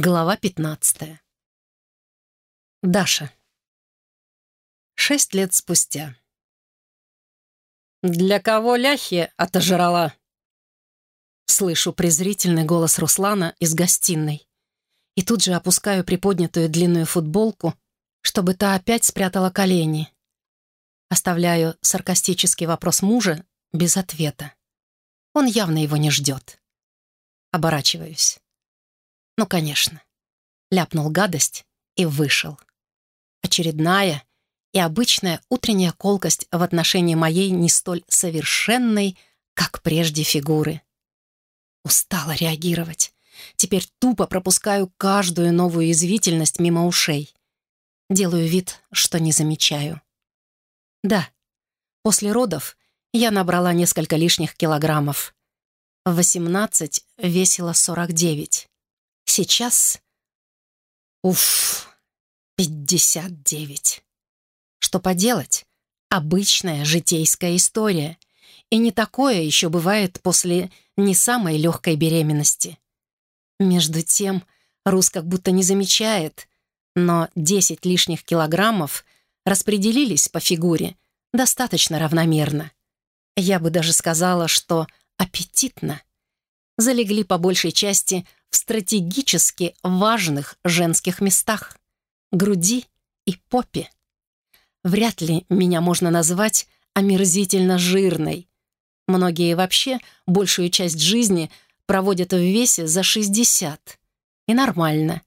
Глава 15. Даша. Шесть лет спустя. «Для кого ляхи отожрала?» Слышу презрительный голос Руслана из гостиной. И тут же опускаю приподнятую длинную футболку, чтобы та опять спрятала колени. Оставляю саркастический вопрос мужа без ответа. Он явно его не ждет. Оборачиваюсь. Ну, конечно. Ляпнул гадость и вышел. Очередная и обычная утренняя колкость в отношении моей не столь совершенной, как прежде фигуры. Устала реагировать. Теперь тупо пропускаю каждую новую извительность мимо ушей. Делаю вид, что не замечаю. Да, после родов я набрала несколько лишних килограммов. В 18 весила 49. Сейчас... Уф, 59. Что поделать? Обычная житейская история. И не такое еще бывает после не самой легкой беременности. Между тем, Рус как будто не замечает, но 10 лишних килограммов распределились по фигуре достаточно равномерно. Я бы даже сказала, что аппетитно. Залегли по большей части в стратегически важных женских местах — груди и попе. Вряд ли меня можно назвать омерзительно жирной. Многие вообще большую часть жизни проводят в весе за 60. И нормально.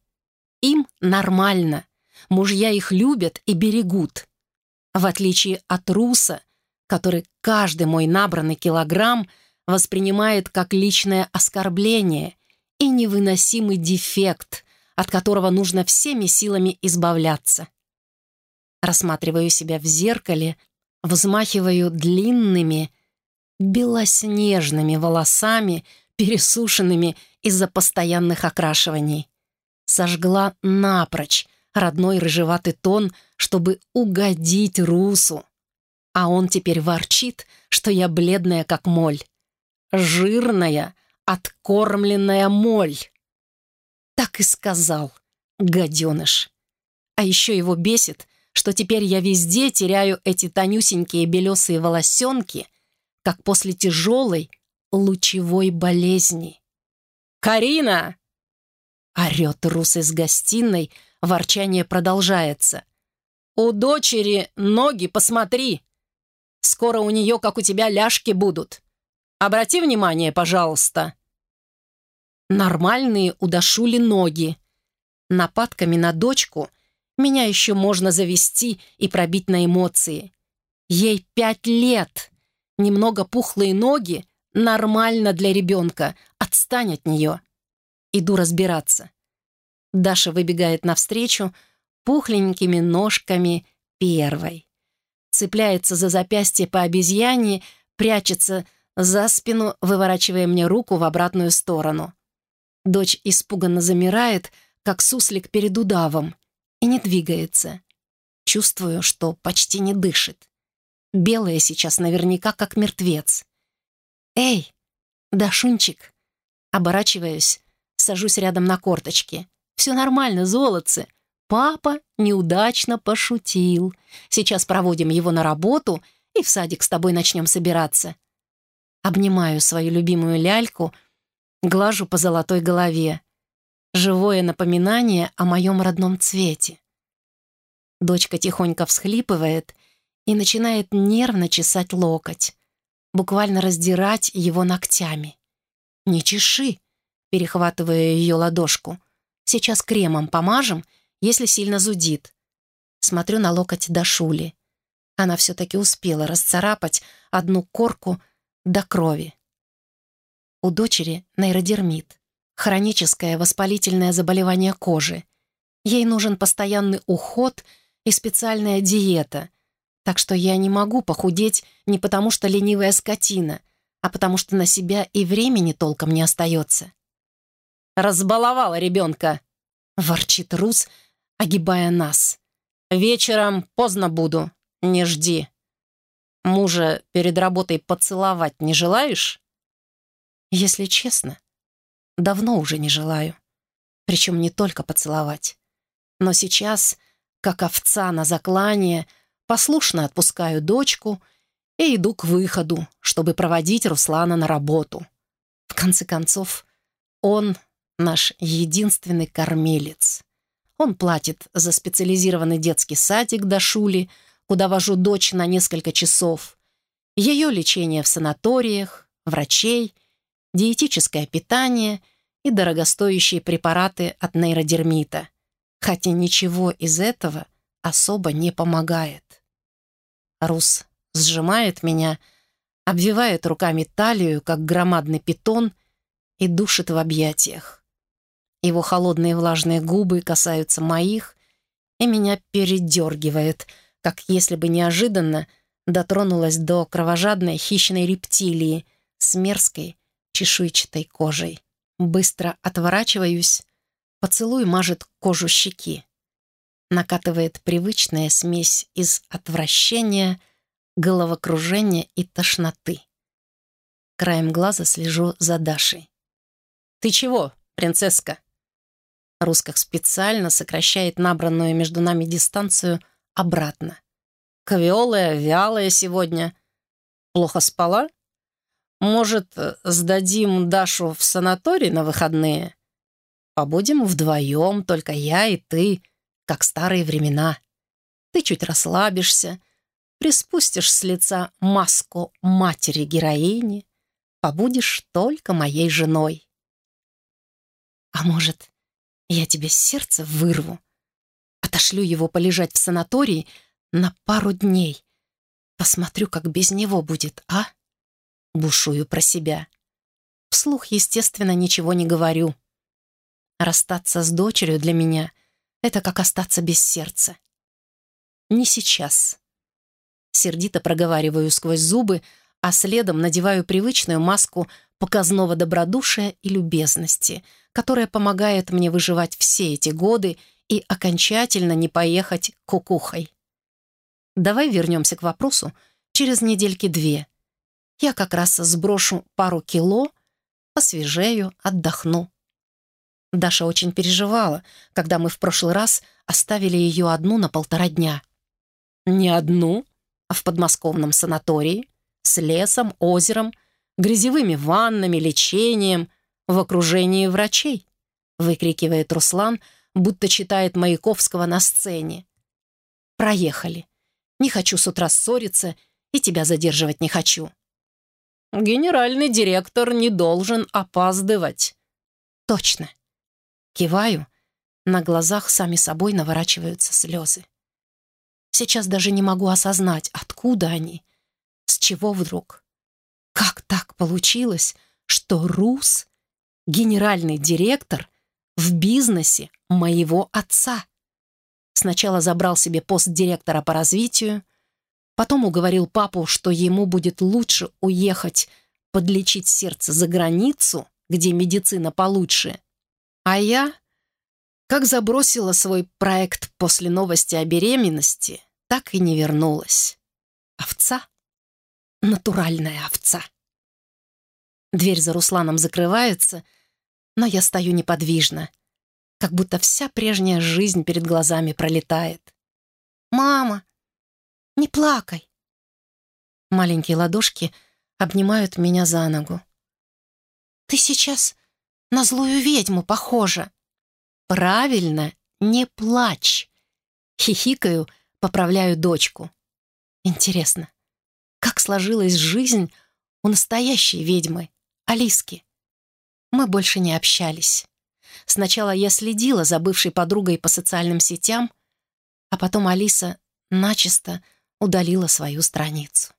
Им нормально. Мужья их любят и берегут. В отличие от Руса, который каждый мой набранный килограмм воспринимает как личное оскорбление и невыносимый дефект, от которого нужно всеми силами избавляться. Рассматриваю себя в зеркале, взмахиваю длинными, белоснежными волосами, пересушенными из-за постоянных окрашиваний. Сожгла напрочь родной рыжеватый тон, чтобы угодить Русу. А он теперь ворчит, что я бледная, как моль. Жирная, откормленная моль. Так и сказал, гаденыш. А еще его бесит, что теперь я везде теряю эти тонюсенькие белесые волосенки, как после тяжелой лучевой болезни. «Карина!» Орет Рус из гостиной, ворчание продолжается. «У дочери ноги посмотри! Скоро у нее, как у тебя, ляжки будут. Обрати внимание, пожалуйста». Нормальные у Дашули ноги. Нападками на дочку меня еще можно завести и пробить на эмоции. Ей пять лет. Немного пухлые ноги нормально для ребенка. Отстань от нее. Иду разбираться. Даша выбегает навстречу пухленькими ножками первой. Цепляется за запястье по обезьяне, прячется за спину, выворачивая мне руку в обратную сторону. Дочь испуганно замирает, как суслик перед удавом, и не двигается. Чувствую, что почти не дышит. Белая сейчас наверняка как мертвец. «Эй, Дашунчик!» Оборачиваюсь, сажусь рядом на корточки. «Все нормально, золотце!» Папа неудачно пошутил. Сейчас проводим его на работу и в садик с тобой начнем собираться. Обнимаю свою любимую ляльку, глажу по золотой голове. Живое напоминание о моем родном цвете. Дочка тихонько всхлипывает и начинает нервно чесать локоть, буквально раздирать его ногтями. «Не чеши!» — перехватывая ее ладошку. «Сейчас кремом помажем, если сильно зудит». Смотрю на локоть Дашули. Она все-таки успела расцарапать одну корку до крови. У дочери нейродермит, хроническое воспалительное заболевание кожи. Ей нужен постоянный уход и специальная диета, так что я не могу похудеть не потому что ленивая скотина, а потому что на себя и времени толком не остается. «Разбаловала ребенка!» — ворчит Рус, огибая нас. «Вечером поздно буду, не жди». Мужа перед работой поцеловать не желаешь? Если честно, давно уже не желаю. причем не только поцеловать. Но сейчас, как овца на заклание, послушно отпускаю дочку и иду к выходу, чтобы проводить Руслана на работу. В конце концов, он наш единственный кормилец. Он платит за специализированный детский садик до Шули, куда вожу дочь на несколько часов, ее лечение в санаториях, врачей, диетическое питание и дорогостоящие препараты от нейродермита, хотя ничего из этого особо не помогает. Рус сжимает меня, обвивает руками талию, как громадный питон, и душит в объятиях. Его холодные влажные губы касаются моих, и меня передергивает, как если бы неожиданно дотронулась до кровожадной хищной рептилии с мерзкой чешуйчатой кожей. Быстро отворачиваюсь, поцелуй мажет кожу щеки. Накатывает привычная смесь из отвращения, головокружения и тошноты. Краем глаза слежу за Дашей. «Ты чего, принцесска?» Русских специально сокращает набранную между нами дистанцию обратно. Квелая, вялая сегодня. Плохо спала? Может, сдадим Дашу в санаторий на выходные? Побудем вдвоем, только я и ты, как старые времена. Ты чуть расслабишься, приспустишь с лица маску матери-героини, побудешь только моей женой. А может, я тебе сердце вырву. Отошлю его полежать в санатории на пару дней. Посмотрю, как без него будет, а? Бушую про себя. Вслух, естественно, ничего не говорю. Расстаться с дочерью для меня — это как остаться без сердца. Не сейчас. Сердито проговариваю сквозь зубы, а следом надеваю привычную маску показного добродушия и любезности, которая помогает мне выживать все эти годы и окончательно не поехать кукухой. Давай вернемся к вопросу через недельки две. Я как раз сброшу пару кило, посвежею, отдохну. Даша очень переживала, когда мы в прошлый раз оставили ее одну на полтора дня. Не одну, а в подмосковном санатории, с лесом, озером грязевыми ваннами, лечением, в окружении врачей», — выкрикивает Руслан, будто читает Маяковского на сцене. «Проехали. Не хочу с утра ссориться и тебя задерживать не хочу». «Генеральный директор не должен опаздывать». «Точно». Киваю, на глазах сами собой наворачиваются слезы. Сейчас даже не могу осознать, откуда они, с чего вдруг. Как так получилось, что Рус — генеральный директор в бизнесе моего отца? Сначала забрал себе пост директора по развитию, потом уговорил папу, что ему будет лучше уехать подлечить сердце за границу, где медицина получше. А я, как забросила свой проект после новости о беременности, так и не вернулась. Овца натуральная овца. Дверь за Русланом закрывается, но я стою неподвижно, как будто вся прежняя жизнь перед глазами пролетает. «Мама, не плакай!» Маленькие ладошки обнимают меня за ногу. «Ты сейчас на злую ведьму похожа!» «Правильно, не плачь!» Хихикаю, поправляю дочку. «Интересно, как сложилась жизнь у настоящей ведьмы, Алиски. Мы больше не общались. Сначала я следила за бывшей подругой по социальным сетям, а потом Алиса начисто удалила свою страницу.